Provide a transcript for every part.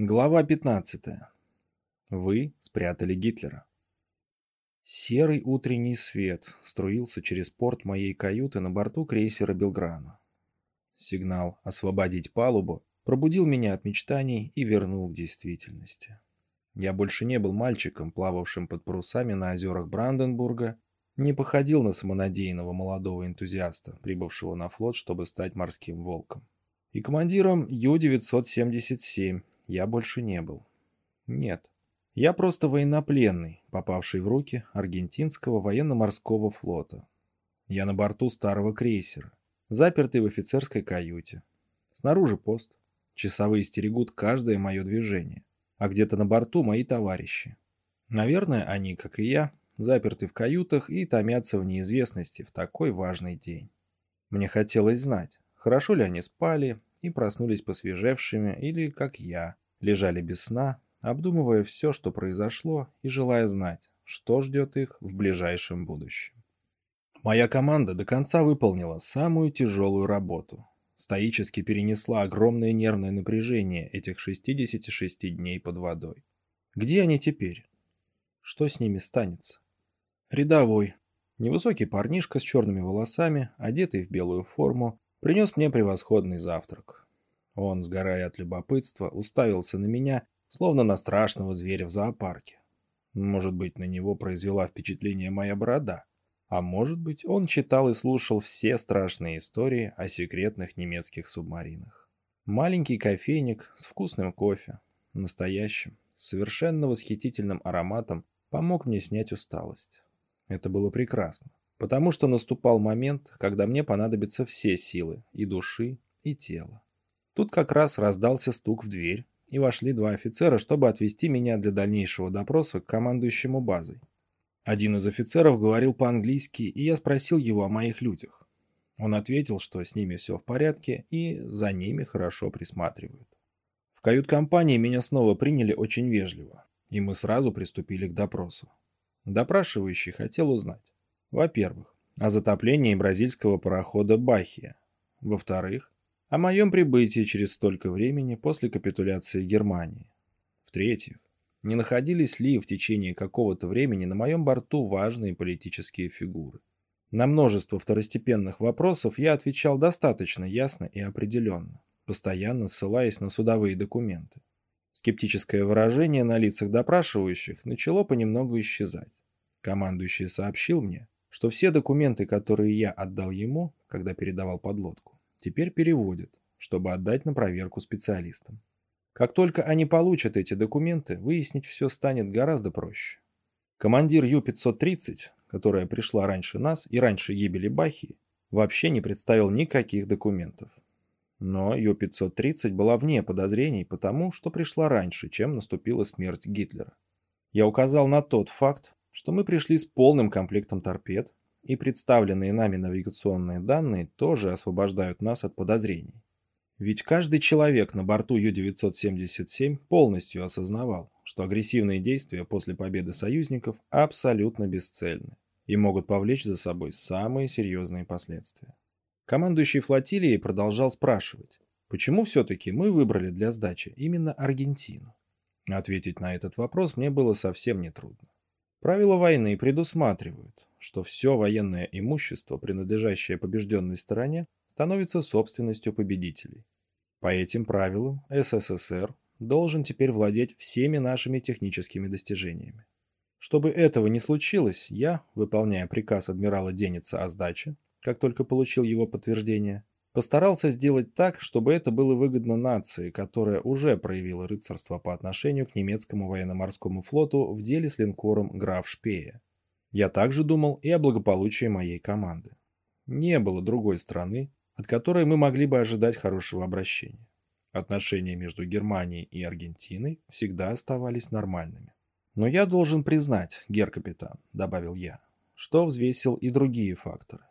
Глава 15. Вы спрятали Гитлера. Серый утренний свет струился через порт моей каюты на борту крейсера Белграна. Сигнал «Освободить палубу» пробудил меня от мечтаний и вернул к действительности. Я больше не был мальчиком, плававшим под парусами на озерах Бранденбурга, не походил на самонадеянного молодого энтузиаста, прибывшего на флот, чтобы стать морским волком. И командиром Ю-977 я больше не был. Нет. Я просто военнопленный, попавший в руки аргентинского военно-морского флота. Я на борту старого крейсера, запертый в офицерской каюте. Снаружи пост. Часовые стерегут каждое мое движение. А где-то на борту мои товарищи. Наверное, они, как и я, заперты в каютах и томятся в неизвестности в такой важный день. Мне хотелось знать, хорошо ли они спали, и проснулись посвежевшими или, как я, лежали без сна, обдумывая все, что произошло, и желая знать, что ждет их в ближайшем будущем. Моя команда до конца выполнила самую тяжелую работу. Стоически перенесла огромное нервное напряжение этих 66 дней под водой. Где они теперь? Что с ними станется? Рядовой, невысокий парнишка с черными волосами, одетый в белую форму, принес мне превосходный завтрак. Он, сгорая от любопытства, уставился на меня, словно на страшного зверя в зоопарке. Может быть, на него произвела впечатление моя борода. А может быть, он читал и слушал все страшные истории о секретных немецких субмаринах. Маленький кофейник с вкусным кофе, настоящим, совершенно восхитительным ароматом, помог мне снять усталость. Это было прекрасно потому что наступал момент, когда мне понадобятся все силы, и души, и тела. Тут как раз раздался стук в дверь, и вошли два офицера, чтобы отвезти меня для дальнейшего допроса к командующему базой. Один из офицеров говорил по-английски, и я спросил его о моих людях. Он ответил, что с ними все в порядке, и за ними хорошо присматривают. В кают-компании меня снова приняли очень вежливо, и мы сразу приступили к допросу. Допрашивающий хотел узнать, во-первых, о затоплении бразильского парохода «Бахия». Во-вторых, о моем прибытии через столько времени после капитуляции Германии. В-третьих, не находились ли в течение какого-то времени на моем борту важные политические фигуры. На множество второстепенных вопросов я отвечал достаточно ясно и определенно, постоянно ссылаясь на судовые документы. Скептическое выражение на лицах допрашивающих начало понемногу исчезать. Командующий сообщил мне, что все документы, которые я отдал ему, когда передавал подлодку, теперь переводят, чтобы отдать на проверку специалистам. Как только они получат эти документы, выяснить все станет гораздо проще. Командир Ю-530, которая пришла раньше нас и раньше гибели Бахи, вообще не представил никаких документов. Но Ю-530 была вне подозрений потому, что пришла раньше, чем наступила смерть Гитлера. Я указал на тот факт, что мы пришли с полным комплектом торпед, и представленные нами навигационные данные тоже освобождают нас от подозрений. Ведь каждый человек на борту Ю-977 полностью осознавал, что агрессивные действия после победы союзников абсолютно бесцельны и могут повлечь за собой самые серьезные последствия. Командующий флотилией продолжал спрашивать, почему все-таки мы выбрали для сдачи именно Аргентину. Ответить на этот вопрос мне было совсем нетрудно. Правила войны предусматривают, что все военное имущество, принадлежащее побежденной стороне, становится собственностью победителей. По этим правилам СССР должен теперь владеть всеми нашими техническими достижениями. Чтобы этого не случилось, я, выполняя приказ адмирала Деница о сдаче, как только получил его подтверждение, Постарался сделать так, чтобы это было выгодно нации, которая уже проявила рыцарство по отношению к немецкому военно-морскому флоту в деле с линкором «Граф Шпея». Я также думал и о благополучии моей команды. Не было другой страны, от которой мы могли бы ожидать хорошего обращения. Отношения между Германией и Аргентиной всегда оставались нормальными. Но я должен признать, гер-капитан, добавил я, что взвесил и другие факторы.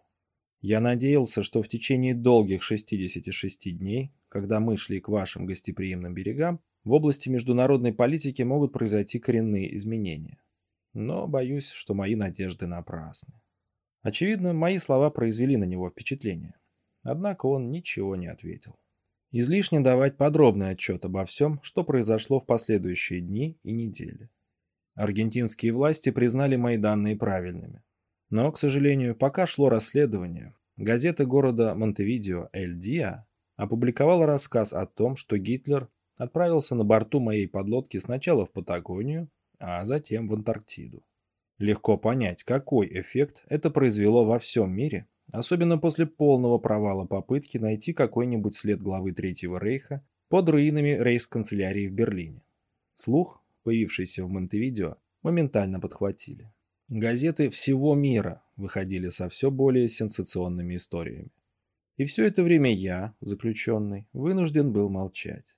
Я надеялся, что в течение долгих 66 дней, когда мы шли к вашим гостеприимным берегам, в области международной политики могут произойти коренные изменения. Но боюсь, что мои надежды напрасны. Очевидно, мои слова произвели на него впечатление. Однако он ничего не ответил. Излишне давать подробный отчет обо всем, что произошло в последующие дни и недели. Аргентинские власти признали мои данные правильными. Но, к сожалению, пока шло расследование, газета города Монтевидео «Эль Диа» опубликовала рассказ о том, что Гитлер отправился на борту моей подлодки сначала в Патагонию, а затем в Антарктиду. Легко понять, какой эффект это произвело во всем мире, особенно после полного провала попытки найти какой-нибудь след главы Третьего Рейха под руинами рейхсканцелярии в Берлине. Слух, появившийся в Монтевидео, моментально подхватили. Газеты всего мира выходили со все более сенсационными историями. И все это время я, заключенный, вынужден был молчать.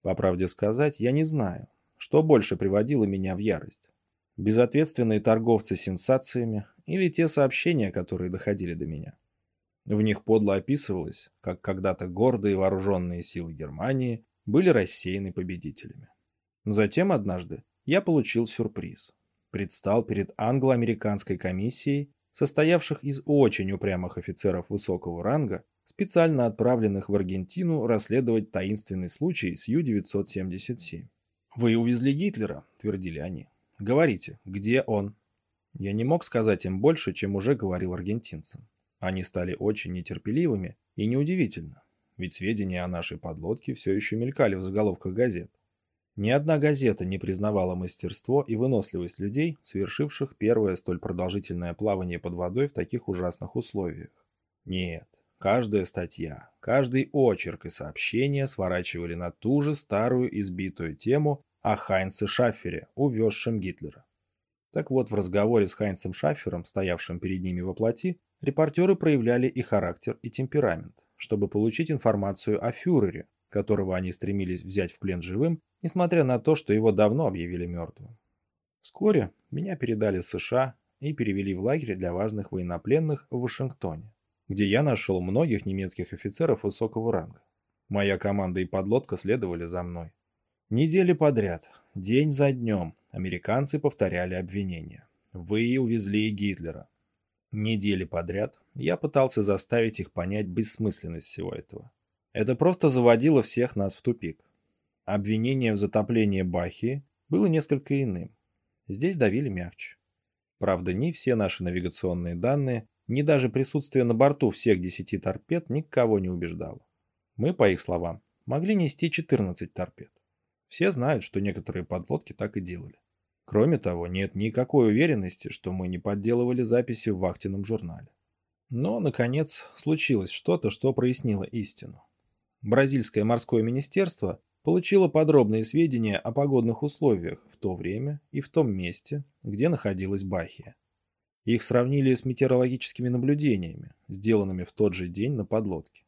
По правде сказать, я не знаю, что больше приводило меня в ярость. Безответственные торговцы сенсациями или те сообщения, которые доходили до меня. В них подло описывалось, как когда-то гордые вооруженные силы Германии были рассеяны победителями. Затем однажды я получил сюрприз. Предстал перед англо-американской комиссией, состоявших из очень упрямых офицеров высокого ранга, специально отправленных в Аргентину расследовать таинственный случай с Ю-977. «Вы увезли Гитлера», — твердили они. «Говорите, где он?» Я не мог сказать им больше, чем уже говорил аргентинцам. Они стали очень нетерпеливыми, и неудивительно, ведь сведения о нашей подлодке все еще мелькали в заголовках газет. Ни одна газета не признавала мастерство и выносливость людей, совершивших первое столь продолжительное плавание под водой в таких ужасных условиях. Нет, каждая статья, каждый очерк и сообщение сворачивали на ту же старую избитую тему о Хайнце Шаффере, увезшем Гитлера. Так вот, в разговоре с Хайнцем Шаффером, стоявшим перед ними во плоти, репортеры проявляли и характер, и темперамент, чтобы получить информацию о фюрере, которого они стремились взять в плен живым, несмотря на то, что его давно объявили мертвым. Вскоре меня передали США и перевели в лагерь для важных военнопленных в Вашингтоне, где я нашел многих немецких офицеров высокого ранга. Моя команда и подлодка следовали за мной. Недели подряд, день за днем, американцы повторяли обвинения. Вы увезли Гитлера. Недели подряд я пытался заставить их понять бессмысленность всего этого. Это просто заводило всех нас в тупик. Обвинение в затоплении Бахии было несколько иным. Здесь давили мягче. Правда, ни все наши навигационные данные, ни даже присутствие на борту всех десяти торпед никого не убеждало. Мы, по их словам, могли нести 14 торпед. Все знают, что некоторые подлодки так и делали. Кроме того, нет никакой уверенности, что мы не подделывали записи в вахтенном журнале. Но, наконец, случилось что-то, что прояснило истину. Бразильское морское министерство получило подробные сведения о погодных условиях в то время и в том месте, где находилась Бахия. Их сравнили с метеорологическими наблюдениями, сделанными в тот же день на подлодке.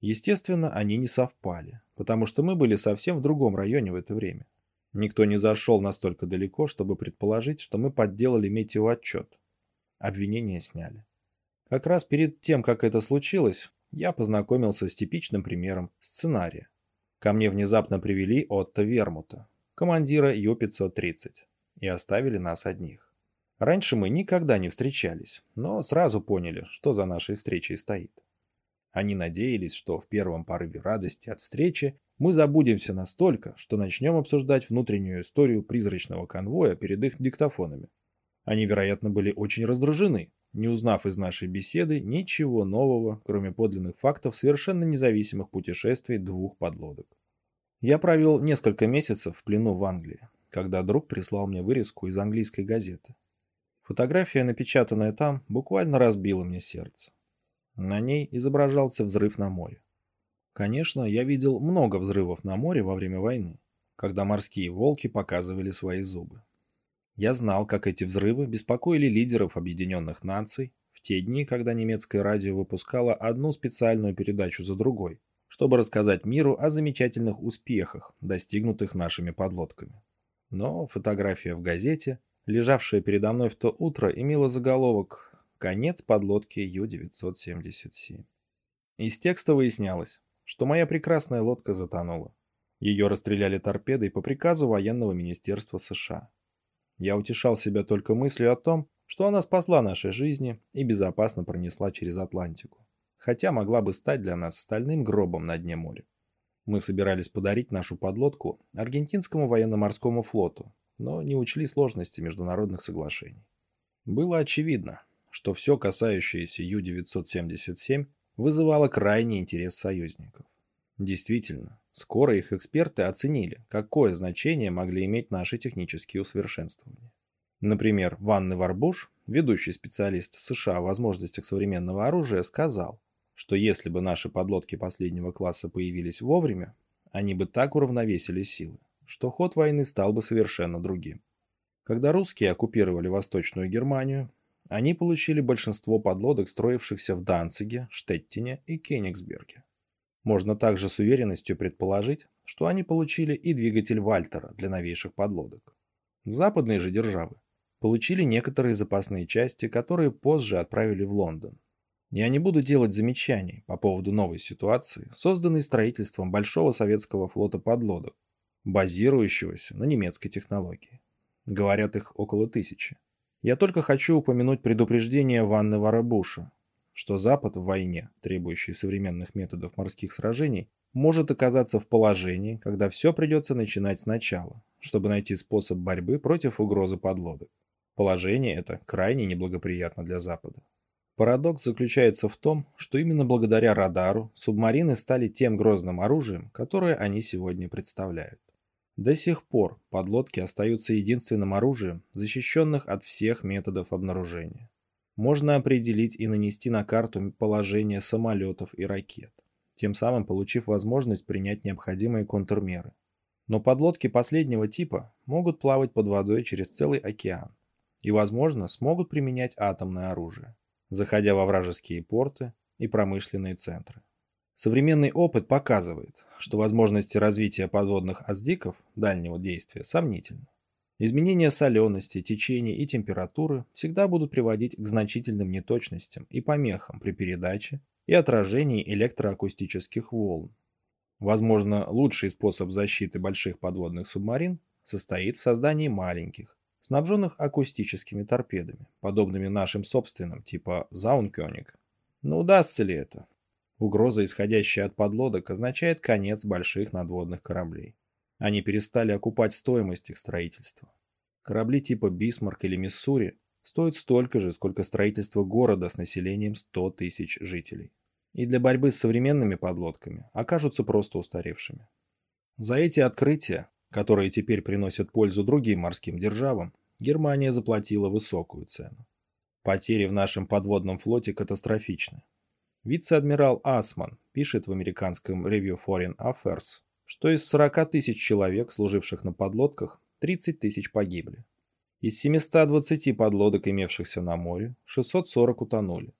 Естественно, они не совпали, потому что мы были совсем в другом районе в это время. Никто не зашел настолько далеко, чтобы предположить, что мы подделали метеоотчет. Обвинения сняли. Как раз перед тем, как это случилось, я познакомился с типичным примером сценария. Ко мне внезапно привели Отто Вермута, командира Ю-530, и оставили нас одних. Раньше мы никогда не встречались, но сразу поняли, что за нашей встречей стоит. Они надеялись, что в первом порыве радости от встречи мы забудемся настолько, что начнем обсуждать внутреннюю историю призрачного конвоя перед их диктофонами. Они, вероятно, были очень раздражены, не узнав из нашей беседы ничего нового, кроме подлинных фактов совершенно независимых путешествий двух подлодок. Я провел несколько месяцев в плену в Англии, когда друг прислал мне вырезку из английской газеты. Фотография, напечатанная там, буквально разбила мне сердце. На ней изображался взрыв на море. Конечно, я видел много взрывов на море во время войны, когда морские волки показывали свои зубы. Я знал, как эти взрывы беспокоили лидеров Объединенных Наций в те дни, когда немецкое радио выпускало одну специальную передачу за другой, чтобы рассказать миру о замечательных успехах, достигнутых нашими подлодками. Но фотография в газете, лежавшая передо мной в то утро, имела заголовок Конец подлодки Ю-977. Из текста выяснялось, что моя прекрасная лодка затонула. Ее расстреляли торпедой по приказу военного министерства США. Я утешал себя только мыслью о том, что она спасла наши жизни и безопасно пронесла через Атлантику, хотя могла бы стать для нас стальным гробом на дне моря. Мы собирались подарить нашу подлодку аргентинскому военно-морскому флоту, но не учли сложности международных соглашений. Было очевидно, что все касающееся Ю-977 вызывало крайний интерес союзников. Действительно, скоро их эксперты оценили, какое значение могли иметь наши технические усовершенствования. Например, Ванны Варбуш, ведущий специалист США в возможностях современного оружия, сказал, что если бы наши подлодки последнего класса появились вовремя, они бы так уравновесили силы, что ход войны стал бы совершенно другим. Когда русские оккупировали Восточную Германию, они получили большинство подлодок, строившихся в Данциге, Штеттине и Кенигсберге. Можно также с уверенностью предположить, что они получили и двигатель Вальтера для новейших подлодок. Западные же державы получили некоторые запасные части, которые позже отправили в Лондон. Я не буду делать замечаний по поводу новой ситуации, созданной строительством большого советского флота подлодок, базирующегося на немецкой технологии. Говорят их около тысячи. Я только хочу упомянуть предупреждение Ванны Варабуша, что Запад в войне, требующей современных методов морских сражений, может оказаться в положении, когда все придется начинать сначала, чтобы найти способ борьбы против угрозы подлодок. Положение это крайне неблагоприятно для Запада. Парадокс заключается в том, что именно благодаря радару субмарины стали тем грозным оружием, которое они сегодня представляют. До сих пор подлодки остаются единственным оружием, защищенных от всех методов обнаружения. Можно определить и нанести на карту положение самолетов и ракет, тем самым получив возможность принять необходимые контрмеры. Но подлодки последнего типа могут плавать под водой через целый океан и, возможно, смогут применять атомное оружие, заходя во вражеские порты и промышленные центры. Современный опыт показывает, что возможности развития подводных аздиков дальнего действия сомнительны. Изменения солености, течения и температуры всегда будут приводить к значительным неточностям и помехам при передаче и отражении электроакустических волн. Возможно, лучший способ защиты больших подводных субмарин состоит в создании маленьких, снабженных акустическими торпедами, подобными нашим собственным, типа Заункёник. Но удастся ли это? Угроза, исходящая от подлодок, означает конец больших надводных кораблей. Они перестали окупать стоимость их строительства. Корабли типа «Бисмарк» или «Миссури» стоят столько же, сколько строительство города с населением 100 тысяч жителей. И для борьбы с современными подлодками окажутся просто устаревшими. За эти открытия, которые теперь приносят пользу другим морским державам, Германия заплатила высокую цену. Потери в нашем подводном флоте катастрофичны. Вице-адмирал Асман пишет в американском Review Foreign Affairs, что из 40 тысяч человек, служивших на подлодках, 30 тысяч погибли. Из 720 подлодок, имевшихся на море, 640 утонули.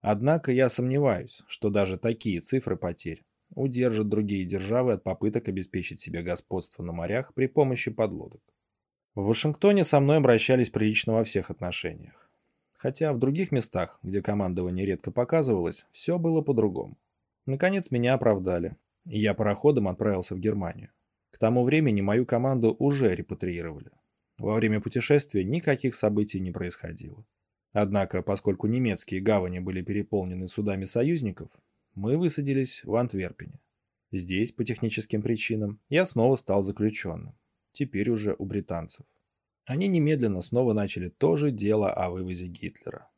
Однако я сомневаюсь, что даже такие цифры потерь удержат другие державы от попыток обеспечить себе господство на морях при помощи подлодок. В Вашингтоне со мной обращались прилично во всех отношениях. Хотя в других местах, где командование редко показывалось, все было по-другому. Наконец меня оправдали, я пароходом отправился в Германию. К тому времени мою команду уже репатриировали. Во время путешествия никаких событий не происходило. Однако, поскольку немецкие гавани были переполнены судами союзников, мы высадились в Антверпене. Здесь, по техническим причинам, я снова стал заключенным. Теперь уже у британцев. Они немедленно снова начали то же дело о вывозе Гитлера.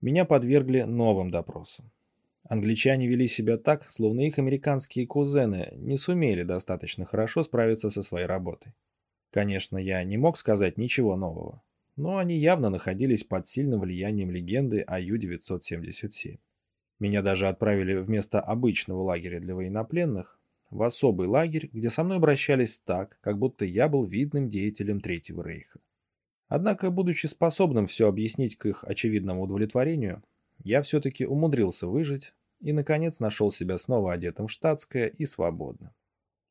Меня подвергли новым допросам. Англичане вели себя так, словно их американские кузены не сумели достаточно хорошо справиться со своей работой. Конечно, я не мог сказать ничего нового, но они явно находились под сильным влиянием легенды о Ю-977. Меня даже отправили вместо обычного лагеря для военнопленных в особый лагерь, где со мной обращались так, как будто я был видным деятелем Третьего Рейха. Однако, будучи способным все объяснить к их очевидному удовлетворению, я все-таки умудрился выжить и, наконец, нашел себя снова одетым в штатское и свободным.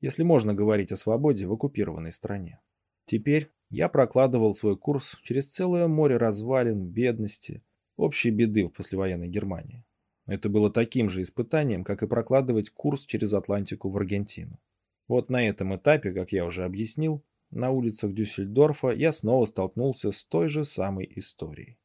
Если можно говорить о свободе в оккупированной стране. Теперь я прокладывал свой курс через целое море развалин, бедности, общей беды в послевоенной Германии. Это было таким же испытанием, как и прокладывать курс через Атлантику в Аргентину. Вот на этом этапе, как я уже объяснил, на улицах Дюссельдорфа я снова столкнулся с той же самой историей.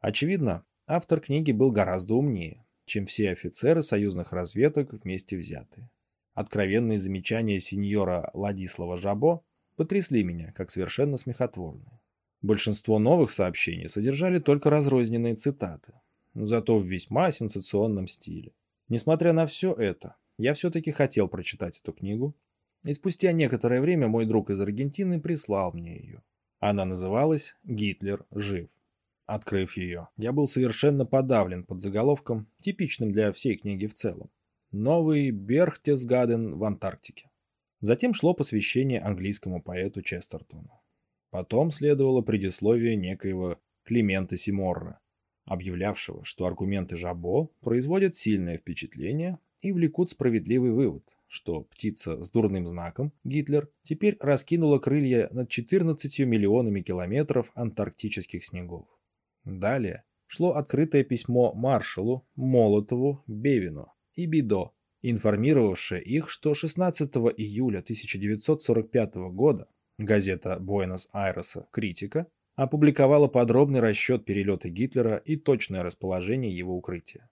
Очевидно, автор книги был гораздо умнее, чем все офицеры союзных разведок вместе взятые. Откровенные замечания сеньора Ладислава Жабо потрясли меня, как совершенно смехотворные. Большинство новых сообщений содержали только разрозненные цитаты, зато в весьма сенсационном стиле. Несмотря на все это, я все-таки хотел прочитать эту книгу, и спустя некоторое время мой друг из Аргентины прислал мне ее. Она называлась «Гитлер жив». Открыв ее, я был совершенно подавлен под заголовком, типичным для всей книги в целом. «Новый Берхтесгаден в Антарктике». Затем шло посвящение английскому поэту Честертону. Потом следовало предисловие некоего Климента Симорра, объявлявшего, что аргументы Жабо производят сильное впечатление и влекут справедливый вывод, что птица с дурным знаком, Гитлер, теперь раскинула крылья над 14 миллионами километров антарктических снегов. Далее шло открытое письмо маршалу, Молотову, Бевину и Бидо, информировавшее их, что 16 июля 1945 года газета Буэнос-Айреса «Критика» опубликовала подробный расчет перелета Гитлера и точное расположение его укрытия.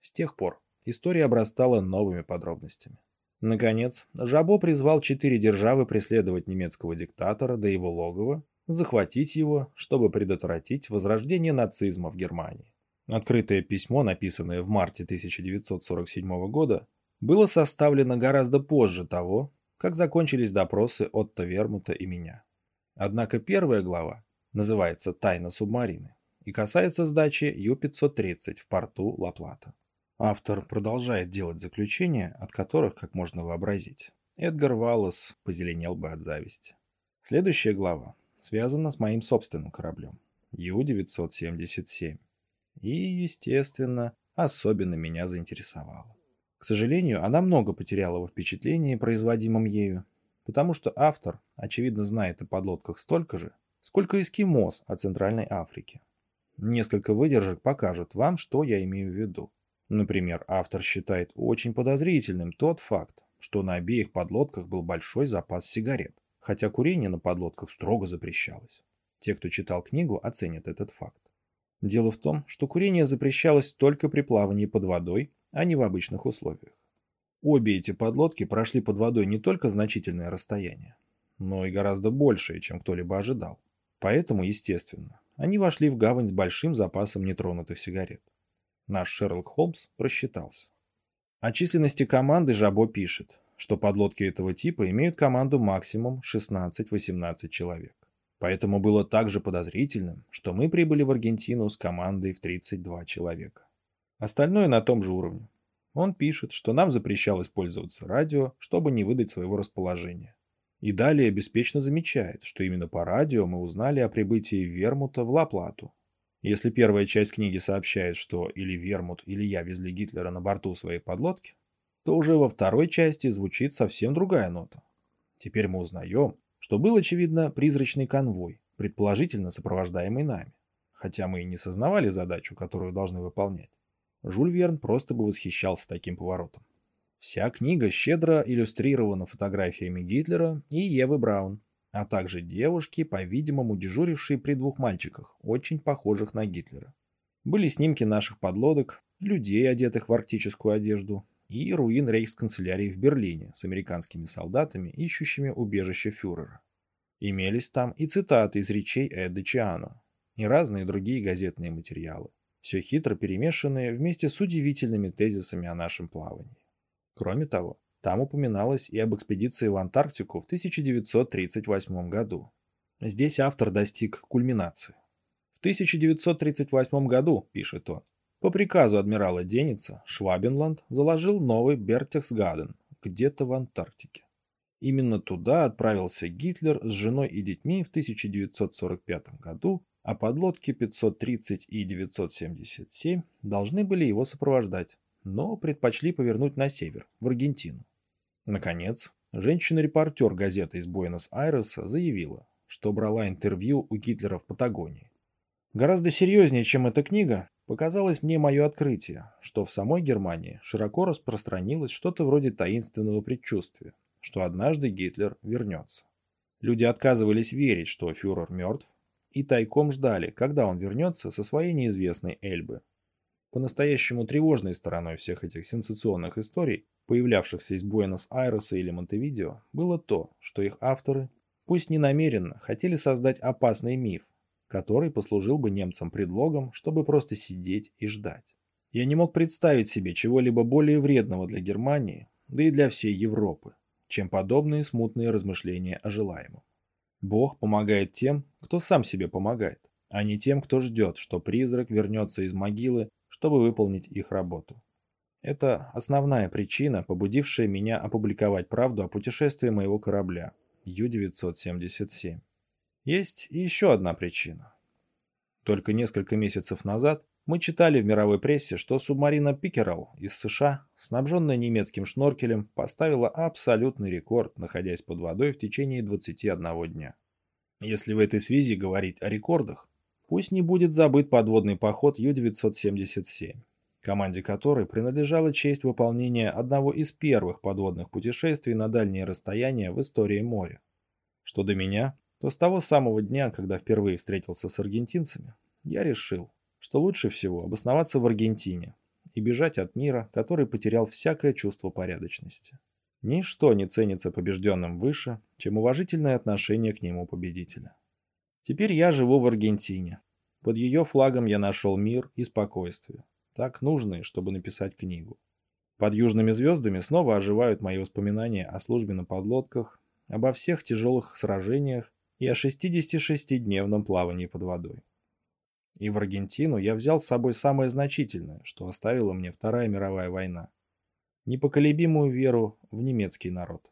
С тех пор история обрастала новыми подробностями. Наконец, Жабо призвал четыре державы преследовать немецкого диктатора до его логова захватить его, чтобы предотвратить возрождение нацизма в Германии. Открытое письмо, написанное в марте 1947 года, было составлено гораздо позже того, как закончились допросы Отто Вермута и меня. Однако первая глава называется «Тайна субмарины» и касается сдачи Ю-530 в порту Ла-Плата. Автор продолжает делать заключения, от которых, как можно вообразить, Эдгар Валлас позеленел бы от зависти. Следующая глава связана с моим собственным кораблем Ю-977. И, естественно, особенно меня заинтересовала. К сожалению, она много потеряла во впечатлении, производимом ею, потому что автор, очевидно, знает о подлодках столько же, сколько эскимос о Центральной Африке. Несколько выдержек покажут вам, что я имею в виду. Например, автор считает очень подозрительным тот факт, что на обеих подлодках был большой запас сигарет хотя курение на подлодках строго запрещалось. Те, кто читал книгу, оценят этот факт. Дело в том, что курение запрещалось только при плавании под водой, а не в обычных условиях. Обе эти подлодки прошли под водой не только значительное расстояние, но и гораздо большее, чем кто-либо ожидал. Поэтому, естественно, они вошли в гавань с большим запасом нетронутых сигарет. Наш Шерлок Холмс просчитался. О численности команды Жабо пишет, что подлодки этого типа имеют команду максимум 16-18 человек. Поэтому было также подозрительным, что мы прибыли в Аргентину с командой в 32 человека. Остальное на том же уровне. Он пишет, что нам запрещалось пользоваться радио, чтобы не выдать своего расположения. И далее беспечно замечает, что именно по радио мы узнали о прибытии Вермута в Ла-Плату. Если первая часть книги сообщает, что или Вермут, или я везли Гитлера на борту своей подлодки, то уже во второй части звучит совсем другая нота. Теперь мы узнаем, что был, очевидно, призрачный конвой, предположительно сопровождаемый нами, хотя мы и не сознавали задачу, которую должны выполнять. Жюль Верн просто бы восхищался таким поворотом. Вся книга щедро иллюстрирована фотографиями Гитлера и Евы Браун, а также девушки, по-видимому, дежурившие при двух мальчиках, очень похожих на Гитлера. Были снимки наших подлодок, людей, одетых в арктическую одежду, и руин рейхсканцелярии в Берлине с американскими солдатами, ищущими убежище фюрера. Имелись там и цитаты из речей Эда Чиано, и разные другие газетные материалы, все хитро перемешанные вместе с удивительными тезисами о нашем плавании. Кроме того, там упоминалось и об экспедиции в Антарктику в 1938 году. Здесь автор достиг кульминации. В 1938 году, пишет он, по приказу адмирала Деница Швабенланд заложил новый Бертехсгаден где-то в Антарктике. Именно туда отправился Гитлер с женой и детьми в 1945 году, а подлодки 530 и 977 должны были его сопровождать, но предпочли повернуть на север, в Аргентину. Наконец, женщина-репортер газеты из Буэнос-Айреса заявила, что брала интервью у Гитлера в Патагонии. Гораздо серьезнее, чем эта книга, Показалось мне мое открытие, что в самой Германии широко распространилось что-то вроде таинственного предчувствия, что однажды Гитлер вернется. Люди отказывались верить, что фюрер мертв, и тайком ждали, когда он вернется со своей неизвестной Эльбы. По-настоящему тревожной стороной всех этих сенсационных историй, появлявшихся из Буэнос-Айреса или Монтевидео, было то, что их авторы, пусть не намеренно, хотели создать опасный миф, который послужил бы немцам предлогом, чтобы просто сидеть и ждать. Я не мог представить себе чего-либо более вредного для Германии, да и для всей Европы, чем подобные смутные размышления о желаемом. Бог помогает тем, кто сам себе помогает, а не тем, кто ждет, что призрак вернется из могилы чтобы выполнить их работу. Это основная причина, побудившая меня опубликовать правду о путешествии моего корабля Ю-977. Есть еще одна причина. Только несколько месяцев назад мы читали в мировой прессе, что субмарина Пикерал из США, снабженная немецким шноркелем, поставила абсолютный рекорд, находясь под водой в течение 21 дня. Если в этой связи говорить о рекордах, Пусть не будет забыт подводный поход Ю-977, команде которой принадлежала честь выполнения одного из первых подводных путешествий на дальние расстояния в истории моря. Что до меня, то с того самого дня, когда впервые встретился с аргентинцами, я решил, что лучше всего обосноваться в Аргентине и бежать от мира, который потерял всякое чувство порядочности. Ничто не ценится побежденным выше, чем уважительное отношение к нему победителя. Теперь я живу в Аргентине. Под ее флагом я нашел мир и спокойствие, так нужные, чтобы написать книгу. Под южными звездами снова оживают мои воспоминания о службе на подлодках, обо всех тяжелых сражениях и о 66-дневном плавании под водой. И в Аргентину я взял с собой самое значительное, что оставила мне Вторая мировая война. Непоколебимую веру в немецкий народ.